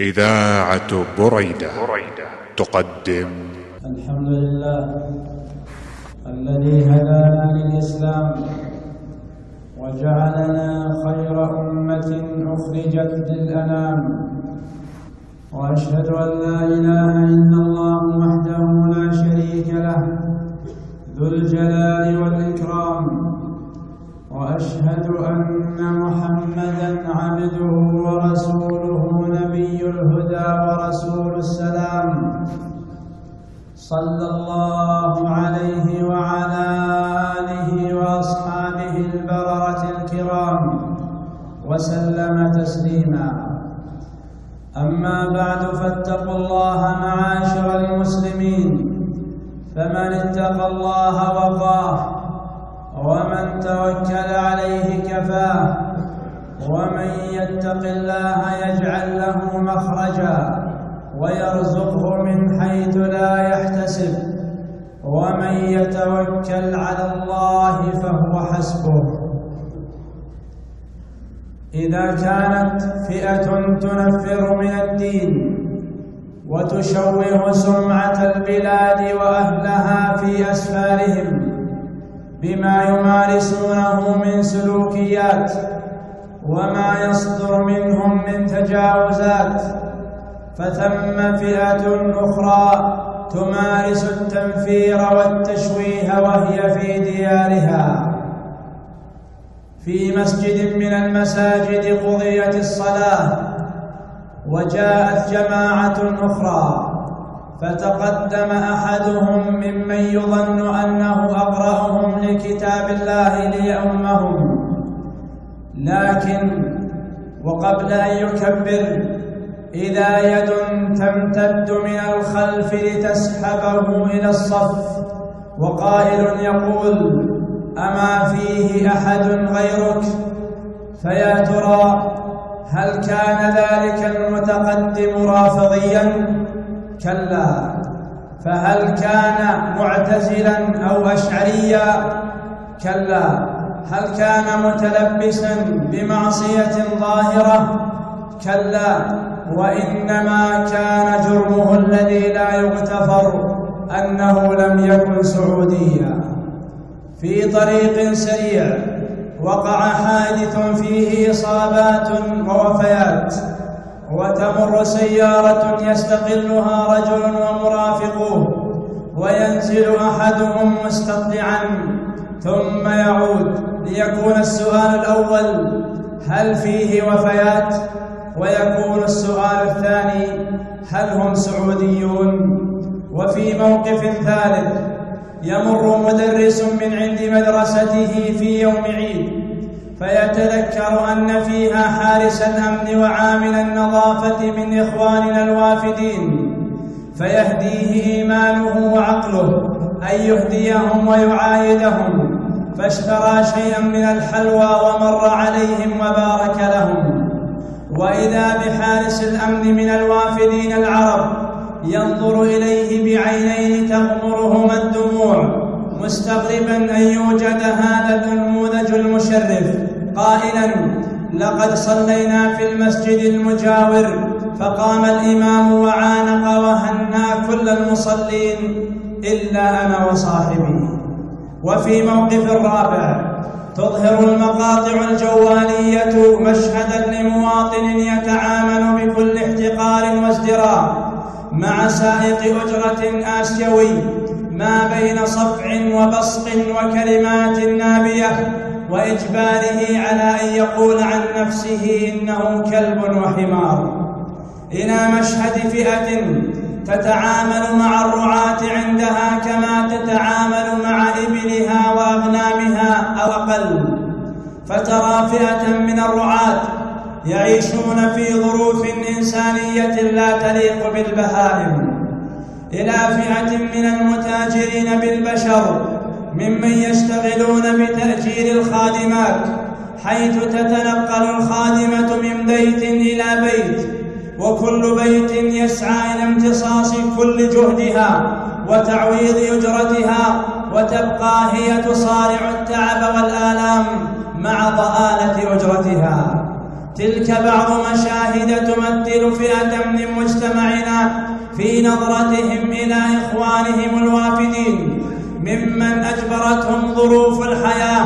إذاعة بريدة تقدم. الحمد لله الذي هدانا للإسلام وجعلنا خير أمة أخرجت للأنام. وأشهد أن لا إله إلا الله وحده لا شريك له ذو الجلال والإكرام. وأشهد أن محمدا عبده ورسوله. نبي الهدى ورسول السلام صلى الله عليه وعلى آله وأصحابه البررة الكرام وسلم تسليما. أما بعد فاتقوا الله معاشر المسلمين فمن اتقى الله وقاه ومن توكل عليه كفاه ومن يتق الله يجعل له مخرجا ويرزقه من حيث لا يحتسب. ومن يتوكل على الله فهو حسبه. إذا كانت فئة تنفر من الدين وتشوه سمعة البلاد وأهلها في أسفارهم بما يمارسونه من سلوكيات وما يصدر منهم من تجاوزات. فثم فئة أخرى تمارس التنفير والتشويه وهي في ديارها. في مسجد من المساجد قضيت الصلاة وجاءت جماعة أخرى. فتقدم أحدهم ممن يظن أنه أقرأهم لكتاب الله ليؤمهم. لكن وقبل أن يكبر إذا يد تمتد من الخلف لتسحبه إلى الصف وقائل يقول أما فيه أحد غيرك؟ فيا ترى هل كان ذلك المتقدم رافضيا؟ كلا. فهل كان معتزلا أو أشعريا؟ كلا. هل كان متلبسا بمعصية ظاهرة؟ كلا وإنما كان جرمه الذي لا يغتفر أنه لم يكن سعوديا. في طريق سريع وقع حادث فيه إصابات ووفيات وتمر سيارة يستقلها رجل ومرافقوه وينزل أحدهم مستطلعا ثم يعود ليكون السؤال الأول هل فيه وفيات؟ ويكون السؤال الثاني هل هم سعوديون؟ وفي موقف ثالث يمر مدرس من عند مدرسته في يوم عيد فيتذكر أن فيها حارس الأمن وعامل النظافة من إخواننا الوافدين فيهديه إيمانه وعقله أن يهديهم ويعايدهم. فاشترى شيئا من الحلوى ومر عليهم وبارك لهم. وإذا بحارس الأمن من الوافدين العرب ينظر إليه بعينين تغمرهما الدموع مستغربا أن يوجد هذا النموذج المشرف. قائلا لقد صلينا في المسجد المجاور فقام الإمام وعانق وهنا كل المصلين إلا أنا وصاحبي. وفي موقف رابع تظهر المقاطع الجوالية مشهدا لمواطن يتعامل بكل احتقار وازدراء مع سائق أجرة آسيوي ما بين صفع وبصق وكلمات نابية وإجباره على أن يقول عن نفسه إنه كلب وحمار. إلى مشهد فئة تتعامل مع الرعاة عندها كما تتعامل مع إبلها وأغنامها أو أقل. فترى فئة من الرعاة يعيشون في ظروف إنسانية لا تليق بالبهائم. إلى فئة من المتاجرين بالبشر ممن يشتغلون بتأجير الخادمات حيث تتنقل الخادمة من بيت إلى بيت. وكل بيت يسعى إلى امتصاص كل جهدها وتعويض أجرتها وتبقى هي تصارع التعب والآلام مع ضآلة أجرتها تلك بعض مشاهد تمثل فئة من مجتمعنا في نظرتهم إلى إخوانهم الوافدين ممن أجبرتهم ظروف الحياة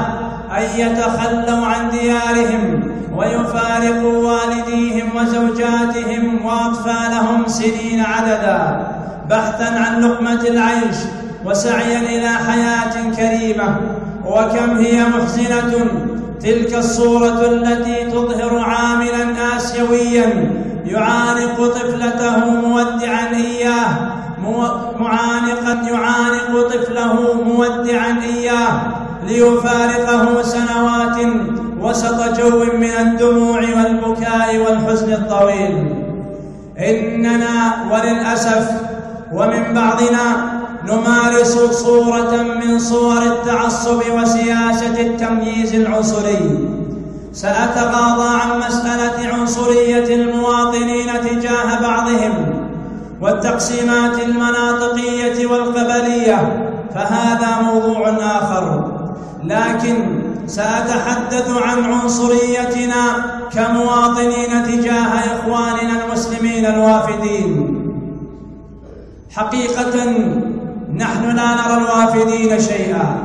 أن يتخلوا عن ديارهم ويفارقوا والديهم وزوجاتهم وأطفالهم سنين عددا بحثا عن لقمة العيش وسعيا إلى حياة كريمة. وكم هي محزنة؟ تلك الصورة التي تظهر عاملا آسيويا. يعانق طفلته مودعا إياه. معانقا يعانق طفله مودعا إياه. ليفارقه سنوات وسط جو من الدموع والبكاء والحزن الطويل. إننا وللأسف ومن بعضنا نمارس صورة من صور التعصب وسياسة التمييز العنصري. سأتغاضى عن مسألة عنصرية المواطنين تجاه بعضهم والتقسيمات المناطقية والقبلية فهذا موضوع آخر. لكن سأتحدث عن عنصريتنا كمواطنين تجاه إخواننا المسلمين الوافدين. حقيقة نحن لا نرى الوافدين شيئا.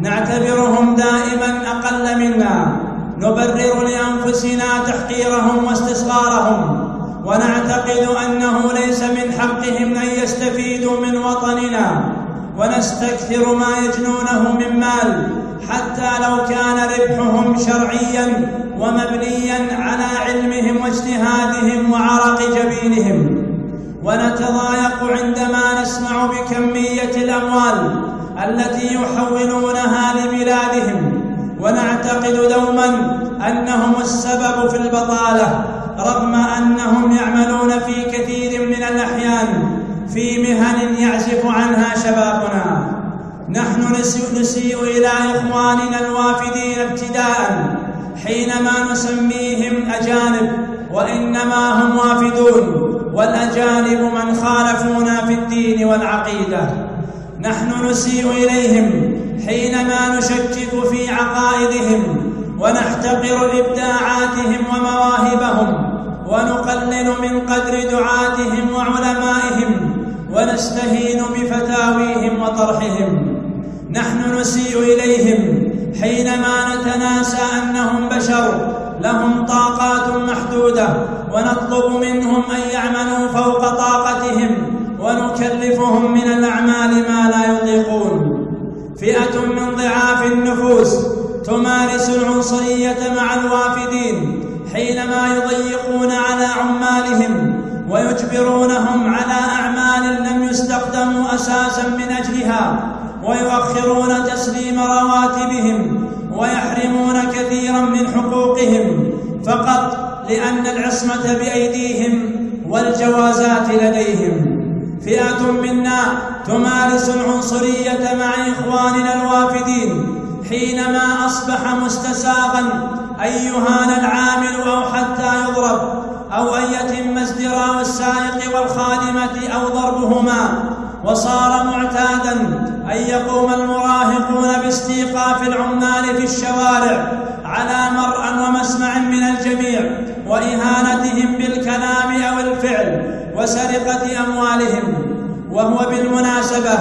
نعتبرهم دائما أقل منا. نبرر لأنفسنا تحقيرهم واستصغارهم. ونعتقد أنه ليس من حقهم أن يستفيدوا من وطننا. ونستكثر ما يجنونه من مال حتى لو كان ربحهم شرعيا ومبنيا على علمهم واجتهادهم وعرق جبينهم. ونتضايق عندما نسمع بكمية الأموال التي يحولونها لبلادهم. ونعتقد دوما أنهم السبب في البطالة رغم أنهم يعملون في كثير من الأحيان. في مهن يعزف عنها شبابنا. نحن نسيء إلى إخواننا الوافدين ابتداء حينما نسميهم أجانب وإنما هم وافدون والأجانب من خالفونا في الدين والعقيدة. نحن نسيء إليهم حينما نشكك في عقائدهم ونحتقر إبداعاتهم ومواهبهم ونقلل من قدر دعاتهم وعلمائهم ونستهين بفتاويهم وطرحهم. نحن نسيء إليهم حينما نتناسى أنهم بشر. لهم طاقات محدودة ونطلب منهم أن يعملوا فوق طاقتهم ونكلفهم من الأعمال ما لا يطيقون. فئة من ضعاف النفوس تمارس العنصرية مع الوافدين حينما يضيقون على عمالهم ويجبرونهم على أعمال لم يستخدموا أساسا من أجلها ويؤخرون تسليم رواتبهم ويحرمون كثيرا من حقوقهم فقط لأن العصمة بأيديهم والجوازات لديهم. فئة منا تمارس العنصرية مع إخواننا الوافدين حينما أصبح مستساغا ان يهان العامل أو حتى يضرب. أو أن يتم ازدراء السائق والخادمة أو ضربهما وصار معتادا أن يقوم المراهقون باستيقاف العمال في الشوارع على مرأى ومسمع من الجميع وإهانتهم بالكلام أو الفعل وسرقة أموالهم. وهو بالمناسبة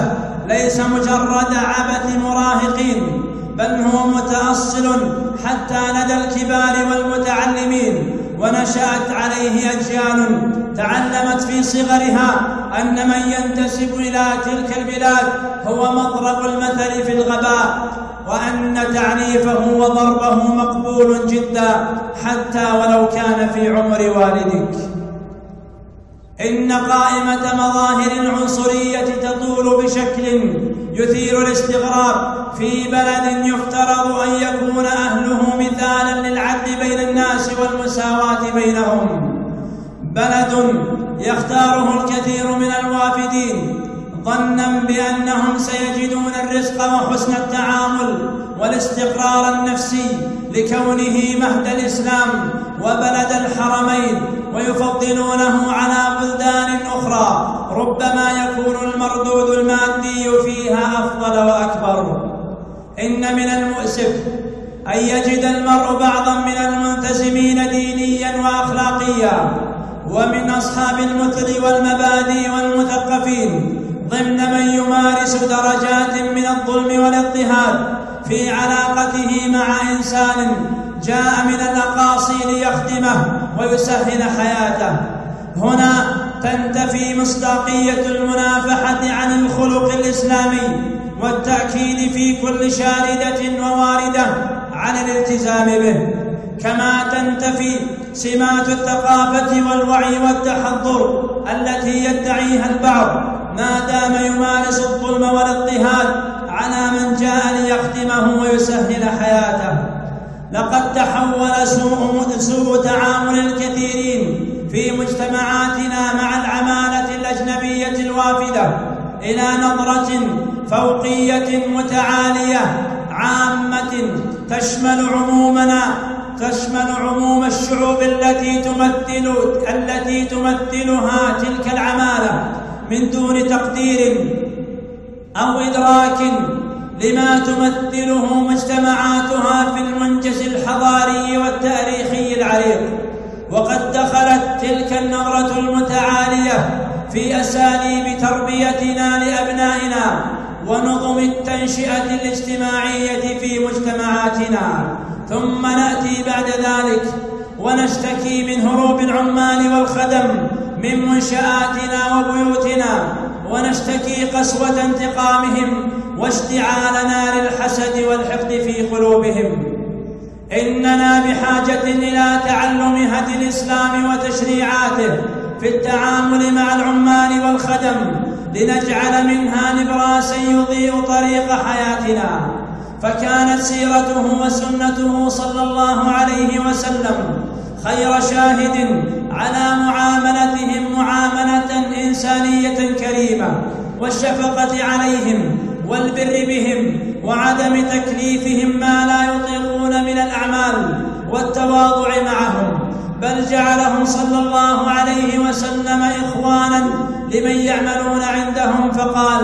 ليس مجرد عبث مراهقين بل هو متأصل حتى لدى الكبار والمتعلمين. ونشأت عليه أجيال تعلمت في صغرها أن من ينتسب إلى تلك البلاد هو مضرب المثل في الغباء وأن تعنيفه وضربه مقبول جدا حتى ولو كان في عمر والدك إن قائمة مظاهر العنصرية تطول بشكل يثير الاستغراب في بلد يفترض أن يكون أهله مثالا للعدل بين الناس والمساواة بينهم. بلد يختاره الكثير من الوافدين ظنا بأنهم سيجدون الرزق وحسن التعامل والاستقرار النفسي لكونه مهد الإسلام وبلد الحرمين ويفضلونه على بلدان أخرى ربما يكون المردود المادي فيها أفضل وأكبر. إن من المؤسف أن يجد المرء بعضا من الملتزمين دينيا وأخلاقيا ومن أصحاب المثل والمبادئ والمثقفين ضمن من يمارس درجات من الظلم والاضطهاد في علاقته مع إنسان جاء من الأقاصي ليخدمه ويسهل حياته. هنا تنتفي مصداقية المنافحة عن الخلق الإسلامي والتأكيد في كل شاردة وواردة عن الالتزام به. كما تنتفي سمات الثقافة والوعي والتحضر التي يدعيها البعض ما دام يمارس الظلم والاضطهاد على من جاء ليخدمه ويسهل حياته. لقد تحول سوء, سوء تعامل الكثيرين في مجتمعاتنا مع العمالة الأجنبية الوافدة إلى نظرة فوقية متعالية عامة تشمل عمومنا تشمل عموم الشعوب التي تمثل التي تمثلها تلك العمالة. من دون تقدير أو إدراك لما تمثله مجتمعاتها في المنجز الحضاري والتاريخي العريق. وقد دخلت تلك النظرة المتعالية في أساليب تربيتنا لأبنائنا ونظم التنشئة الاجتماعية في مجتمعاتنا. ثم نأتي بعد ذلك ونشتكي من هروب العمال والخدم من منشآتنا وبيوتنا ونشتكي قسوة انتقامهم واشتعال نار الحسد والحقد في قلوبهم. إننا بحاجة إلى تعلم هدي الإسلام وتشريعاته في التعامل مع العمال والخدم لنجعل منها نبراسا يضيء طريق حياتنا. فكانت سيرته وسنته صلى الله عليه وسلم خير شاهد على معاملتهم معاملة إنسانية كريمة والشفقة عليهم والبر بهم وعدم تكليفهم ما لا يطيقون من الأعمال والتواضع معهم. بل جعلهم صلى الله عليه وسلم إخوانا لمن يعملون عندهم فقال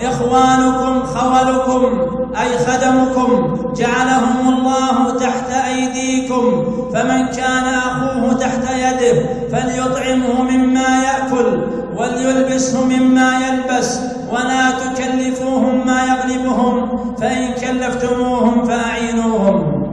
إخوانكم خولكم أي خدمكم جعلهم الله تحت أيديكم. فمن كان أخوه تحت يده فليطعمه مما يأكل وليلبسه مما يلبس ولا تكلفوهم ما يغلبهم فإن كلفتموهم فأعينوهم.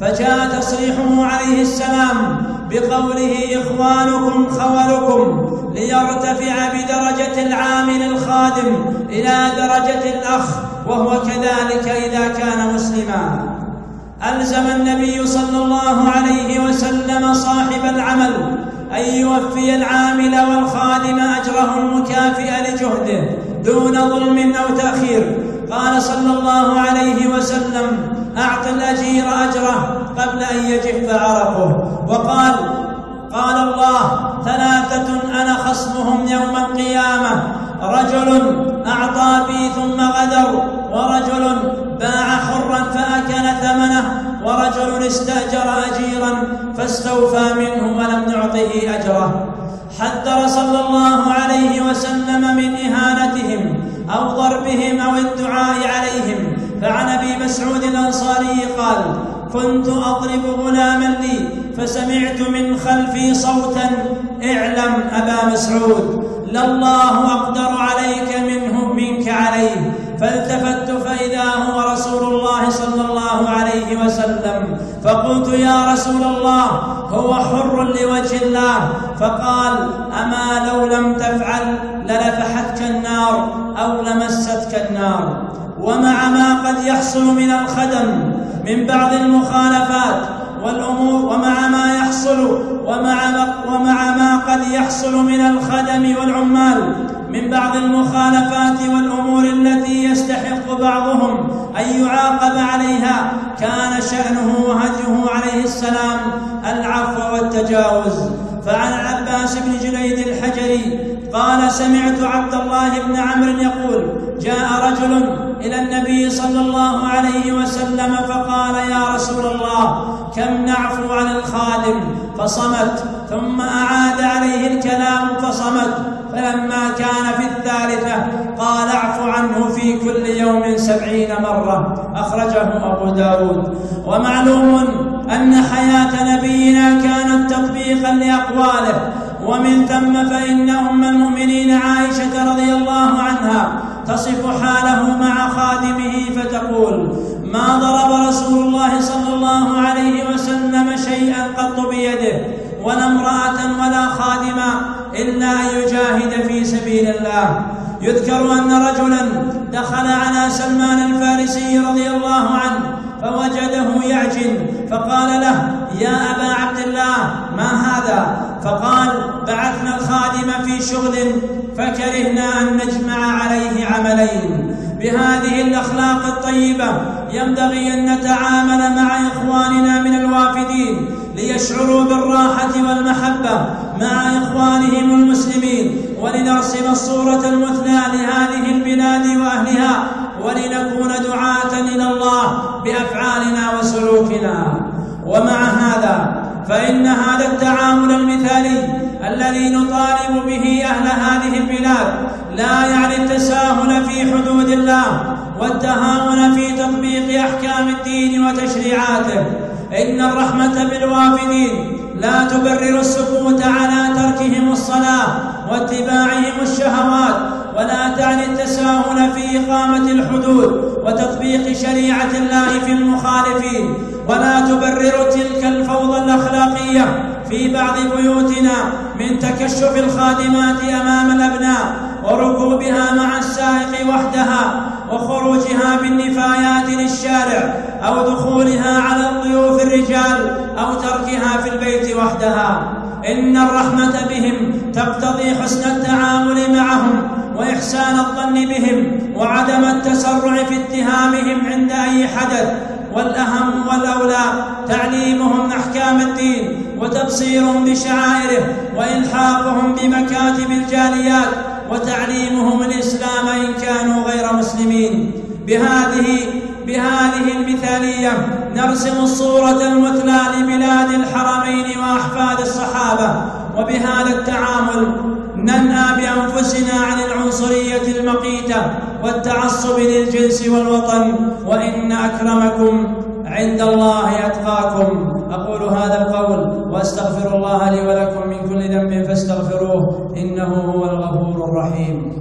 فجاء تصريحه عليه السلام بقوله إخوانكم خولكم ليرتفع بدرجة العامل الخادم إلى درجة الأخ وهو كذلك إذا كان مسلما. ألزم النبي صلى الله عليه وسلم صاحب العمل أن يوفي العامل والخادم أجره المكافئ لجهده دون ظلم أو تأخير. قال صلى الله عليه وسلم أعط الأجير أجره قبل أن يجف عرقه. وقال قال الله ثلاثة أنا خصمهم يوم القيامة. رجل أعطى بي ثم غدر ورجل باع حرا فأكل ثمنه ورجل استأجر أجيرا فاستوفى منه ولم نعطه أجره. حذر صلى الله عليه وسلم من إهانتهم. أو ضربهم أو الدعاء عليهم. فعن أبي مسعود الأنصاري قال كنت أضرب غلاما لي فسمعت من خلفي صوتا اعلم أبا مسعود لله أقدر عليك منه منك عليه. فالتفت فإذا هو رسول الله صلى الله عليه وسلم. فقلت يا رسول الله هو حر لوجه الله. فقال أما لو لم تفعل للفحتك أو لمستك النار. ومع ما قد يحصل من الخدم من بعض المخالفات والأمور ومع ما يحصل ومع ما, ومع ما قد يحصل من الخدم والعمال من بعض المخالفات والأمور التي يستحق بعضهم أن يعاقب عليها كان شأنه وهديه عليه السلام العفو والتجاوز. فعن العباس بن جليد الحجري قال سمعت عبد الله بن عمرو يقول جاء رجل إلى النبي صلى الله عليه وسلم فقال يا رسول الله كم نعفو عن الخادم؟ فصمت. ثم أعاد عليه الكلام فصمت. فلما كان في الثالثة قال اعف عنه في كل يوم سبعين مرة. أخرجه أبو داود. ومعلوم أن حياة نبينا كانت تطبيقا لأقواله. ومن ثم فإن أم المؤمنين عائشة رضي الله عنها تصف حاله مع خادمه فتقول ما ضرب رسول الله صلى الله عليه وسلم شيئا قط بيده ولا امرأة ولا خادما إلا أن يجاهد في سبيل الله. يذكر أن رجلا دخل على سلمان الفارسي رضي الله عنه فوجده يعجن فقال له يا أبا عبد الله ما هذا؟ فقال بعثنا الخادم في شغل فكرهنا أن نجمع عليه عملين. بهذه الأخلاق الطيبة ينبغي أن نتعامل مع إخواننا من الوافدين ليشعروا بالراحة والمحبة مع إخوانهم المسلمين ولنرسم الصورة المثلى لهذه البلاد وأهلها ولنكون دعاة إلى الله بأفعالنا وسلوكنا. ومع هذا فإن هذا التعامل المثالي الذي نطالب به أهل هذه البلاد لا يعني التساهل في حدود الله والتهاون في تطبيق أحكام الدين وتشريعاته. إن الرحمة بالوافدين لا تبرر السكوت على تركهم الصلاة واتباعهم الشهوات ولا تعني التساهل في إقامة الحدود وتطبيق شريعة الله في المخالفين ولا تبرر تلك الفوضى الأخلاقية في بعض بيوتنا من تكشف الخادمات أمام الأبناء وركوبها مع السائق وحدها وخروجها بالنفايات للشارع أو دخولها على الضيوف الرجال أو تركها في البيت وحدها. إن الرحمة بهم تقتضي حسن التعامل معهم وإحسان الظن بهم وعدم التسرع في اتهامهم عند أي حدث والأهم والأولى تعليمهم أحكام الدين وتبصيرهم بشعائره وإلحاقهم بمكاتب الجاليات وتعليمهم الإسلام إن كانوا غير مسلمين. بهذه بهذه المثالية نرسم الصورة المثلى لبلاد الحرمين وأحفاد الصحابة وبهذا التعامل ننأى بأنفسنا عن العنصرية المقيتة والتعصب للجنس والوطن وإن أكرمكم عند الله أتقاكم. أقول هذا القول وأستغفر الله لي ولكم من كل ذنب فاستغفروه إنه هو الغفور الرحيم.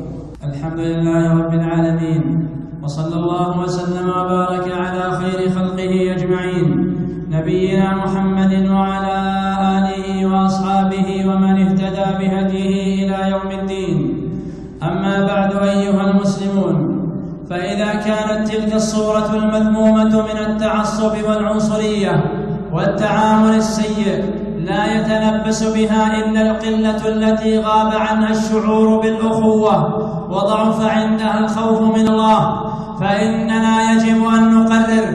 الحمد لله رب العالمين وصلى الله وسلم وبارك على خير خلقه أجمعين. نبينا محمد وعلى آله وأصحابه ومن اهتدى بهديه إلى يوم الدين. أما بعد أيها المسلمون فإذا كانت تلك الصورة المذمومة من التعصب والعنصرية والتعامل السيء لا يتلبس بها إلا القلة التي غاب عنها الشعور بالأخوة وضعف عندها الخوف من الله. فإننا يجب أن نقرر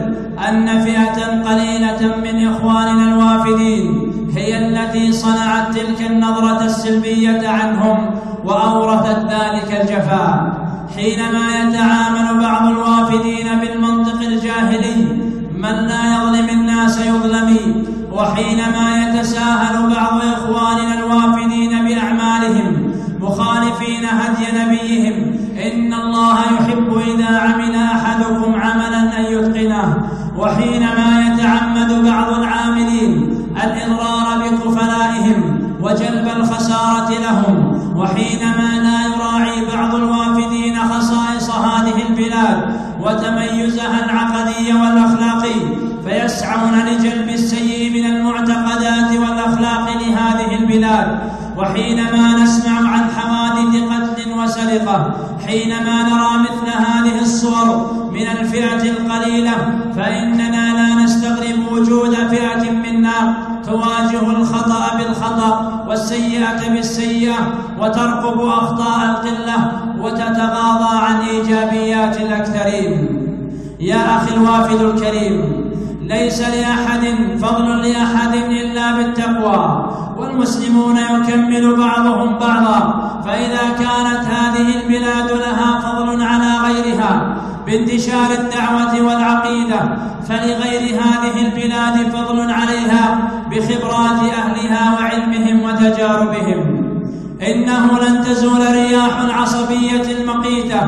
أن فئة قليلة من إخواننا الوافدين هي التي صنعت تلك النظرة السلبية عنهم وأورثت ذلك الجفاء. حينما يتعامل بعض الوافدين بالمنطق الجاهلي من لا يظلم الناس يظلم وحينما يتساهل بعض إخواننا الوافدين بأعمالهم مخالفين هدي نبيهم إن الله يحب إذا عمل أحدكم عملا أن يتقنه. وحينما يتعمد بعض العاملين الإضرار بكفلائهم وجلب الخسارة لهم وحينما لا يراعي بعض الوافدين خصائص هذه البلاد وتميزها العقدي والأخلاقي فيسعون لجلب السيء من المعتقدات والأخلاق لهذه البلاد. وحينما نسمع عن حوادث قتل وسرقة حينما نرى مثل هذه الصور من الفئة القليلة فإننا لا نستغرب وجود فئة منا تواجه الخطأ بالخطأ والسيئة بالسيئة وترقب أخطاء القلة وتتغاضى عن إيجابيات الأكثرين. يا أخي الوافد الكريم ليس لأحد فضل لأحد إلا بالتقوى. والمسلمون يكمل بعضهم بعضا فإذا كانت هذه البلاد لها فضل على غيرها بانتشار الدعوة والعقيدة فلغير هذه البلاد فضل عليها بخبرات أهلها وعلمهم وتجاربهم. إنه لن تزول رياح العصبية المقيتة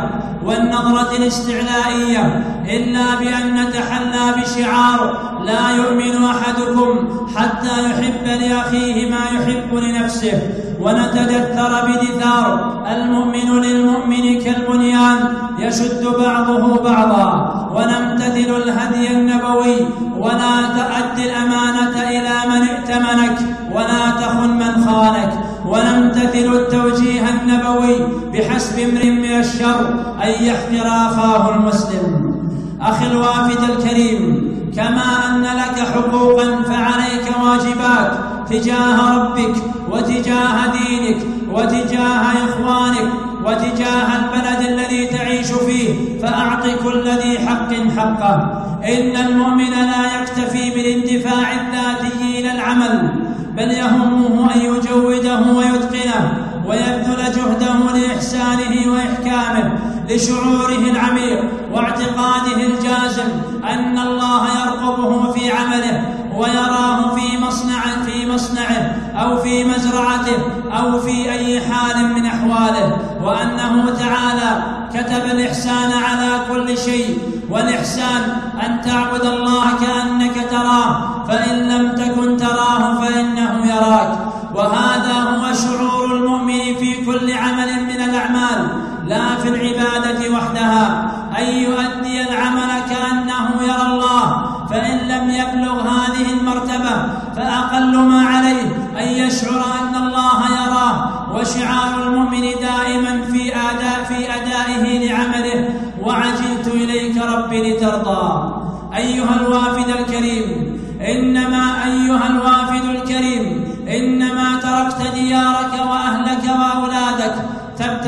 والنظرة الاستعلائية إلا بأن نتحلى بشعار لا يؤمن أحدكم حتى يحب لأخيه ما يحب لنفسه ونتدثر بدثار المؤمن للمؤمن كالبنيان يشد بعضه بعضا ونمتثل الهدي النبوي ولا تؤدي الأمانة إلى من ائتمنك ولا تخن من خانك ونمتثل التوجيه النبوي بحسب امرئ من الشر أن يحقر أخاه المسلم. أخي الوافد الكريم كما أن لك حقوقا فعليك واجبات تجاه ربك وتجاه دينك وتجاه إخوانك وتجاه البلد الذي تعيش فيه فأعط كل ذي حق حقه. إن المؤمن لا يكتفي بالاندفاع الذاتي إلى العمل بل يهمه أن يجوده ويتقنه ويبذل جهده لإحسانه وإحكامه لشعوره العميق واعتقاده الجازم أن الله يرقبه في عمله ويراه في مصنع في مصنعه أو في مزرعته أو في أي حال من أحواله وأنه تعالى كتب الإحسان على كل شيء والإحسان أن تعبد الله كأنك تراه فإن لم تكن تراه فإنه يراك وهذا هو شعور المؤمن في كل عمل من الأعمال لا في العبادة وحدها. أن يؤدي العمل كأنه يرى الله فإن لم يبلغ هذه المرتبة فأقل ما عليه. أن يشعر أن الله يراه. وشعار المؤمن دائما في أداء في أدائه لعمله. وعجلت إليك ربي لترضى. أيها الوافد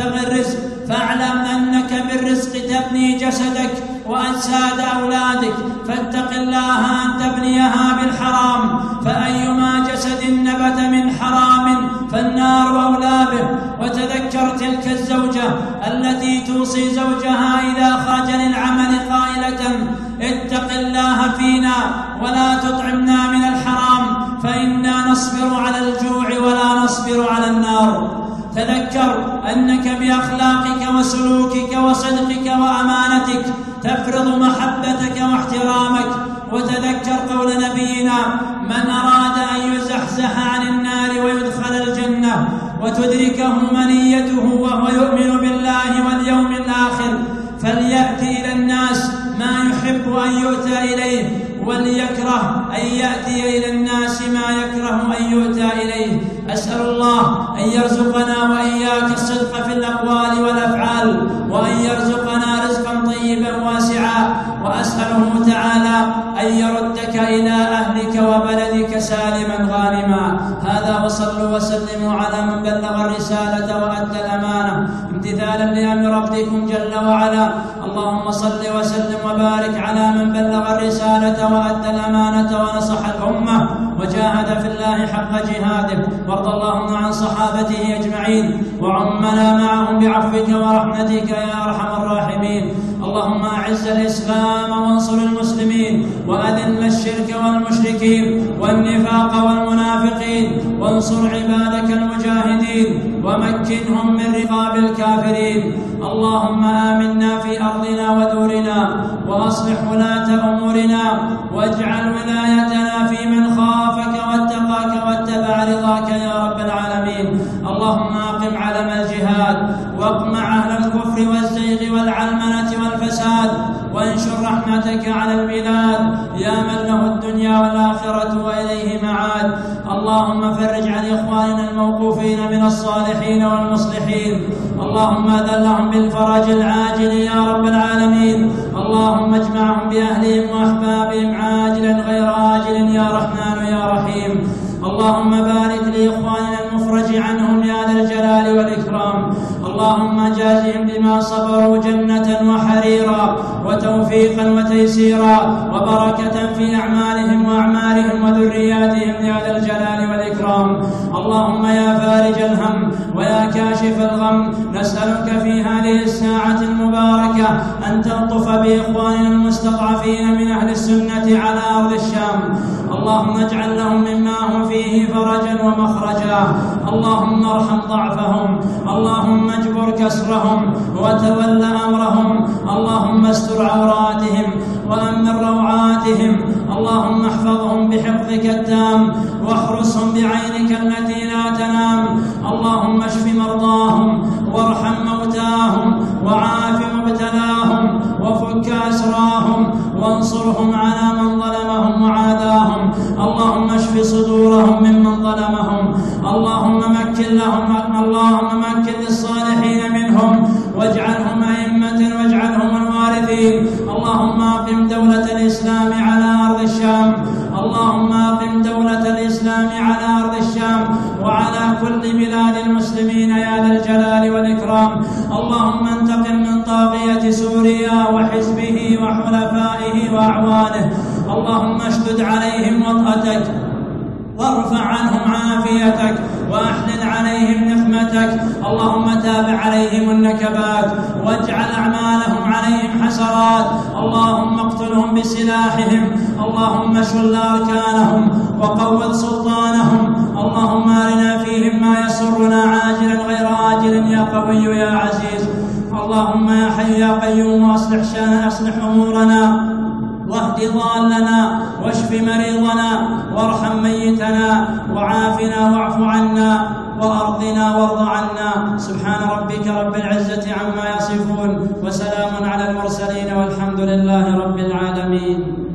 تبتغي الرزق فاعلم أنك بالرزق تبني جسدك وأجساد أولادك. فاتق الله أن تبنيها بالحرام. فأيما جسد نبت من حرام فالنار أولى به. وتذكر تلك الزوجة التي توصي زوجها إذا خرج للعمل قائلة اتق الله فينا ولا تطعمنا من الحرام. فإنا نصبر على الجوع ولا نصبر على النار. تذكر أنك بأخلاقك وسلوكك وصدقك وأمانتك تفرض محبتك واحترامك وتذكر قول نبينا من أراد أن يزحزح عن النار ويدخل الجنة وتدركه منيته وهو يؤمن بالله واليوم الآخر فليأتي إلى الناس ما يحب أن يؤتى إليه وليكره أن يأتي إلى الناس ما يكره أن يؤتى إليه. أسأل الله أن يرزقنا وإياك الصدق في الأقوال والأفعال وأن يرزقنا رزقا طيبا واسعا. وأسأله تعالى أن يردك إلى أهلك وبلدك سالما غانما. هذا وصلوا وسلموا على من بلغ الرسالة وأدى الأمانة. امتثالا لأمر ربكم جل وعلا. اللهم صل وسلم وبارك على من بلغ الرسالة وأدى الأمانة ونصح الأمة وجاهد في الله حق جهاده وارض اللهم عن صحابته أجمعين وعمنا معهم بعفوك ورحمتك يا أرحم الراحمين. اللهم أعز الإسلام وانصر المسلمين وأذل الشرك والمشركين والنفاق والمنافقين وانصر عبادك المجاهدين ومكنهم من رقاب الكافرين. اللهم آمنا في أرضنا ودورنا وأصلح ولاة أمورنا واجعل ولايتنا في من خافك واتقاك واتبع رضاك يا رب العالمين. اللهم أقم علم الجهاد واقمع أهل الكفر والزيغ والعلمنة والفساد وانشر رحمتك على البلاد يا من له الدنيا والآخرة وإليه معاد. اللهم فرج عن إخواننا الموقوفين من الصالحين والمصلحين. اللهم أذلهم بالفرج العاجل يا رب العالمين. اللهم اجمعهم بأهلهم وأحبابهم عاجلا غير آجل يا رحمن يا رحيم. اللهم بارك لإخواننا المفرج عنهم يا ذا الجلال والإكرام. اللهم جازهم بما صبروا جنة وحريرا وتوفيقا وتيسيرا وبركة في أعمالهم وأعمالهم وذرياتهم يا ذا الجلال والإكرام. اللهم يا فارج الهم ويا كاشف الغم نسألك في هذه الساعة المباركة أن تلطف بإخواننا المستضعفين من أهل السنة على أرض الشام. اللهم اجعل لهم مما هم فيه فرجا ومخرجا. اللهم ارحم ضعفهم. اللهم اجبر كسرهم وتول أمرهم. اللهم استر عوراتهم وأمن روعاتهم. اللهم احفظهم بحفظك التام واحرسهم بعينك التي لا تنام. اللهم اشف مرضاهم وارحم موتاهم وعاف مبتلاهم وفك أسراهم وانصرهم على من ظلمهم وعاداهم. اللهم اشف صدورهم ممن ظلمهم. اللهم مكن لهم اللهم مكن للصالحين منهم. واجعلهم أئمة واجعلهم الوارثين. اللهم أقم دولة الإسلام على الشام. اللهم أقم دولة الإسلام على أرض الشام وعلى كل بلاد المسلمين يا ذا الجلال والإكرام. اللهم انتقم من طاغية سوريا وحزبه وحلفائه وأعوانه. اللهم اشدد عليهم وطأتك وارفع عنهم عافيتك. واحلل عليهم نقمتك. اللهم تابع عليهم النكبات. واجعل أعمالهم عليهم حسرات. اللهم اقتلهم بسلاحهم. اللهم شل أركانهم وقوض سلطانهم. اللهم أرنا فيهم ما يسرنا. عاجلا غير آجل يا قوي يا عزيز. اللهم يا حي يا قيوم واصلح شأن أصلح أمورنا. واهد ضالنا واشف مريضنا وارحم ميتنا وعافنا واعف عنا وأرضنا وارض عنا. سبحان ربك رب العزة عما يصفون وسلام على المرسلين والحمد لله رب العالمين.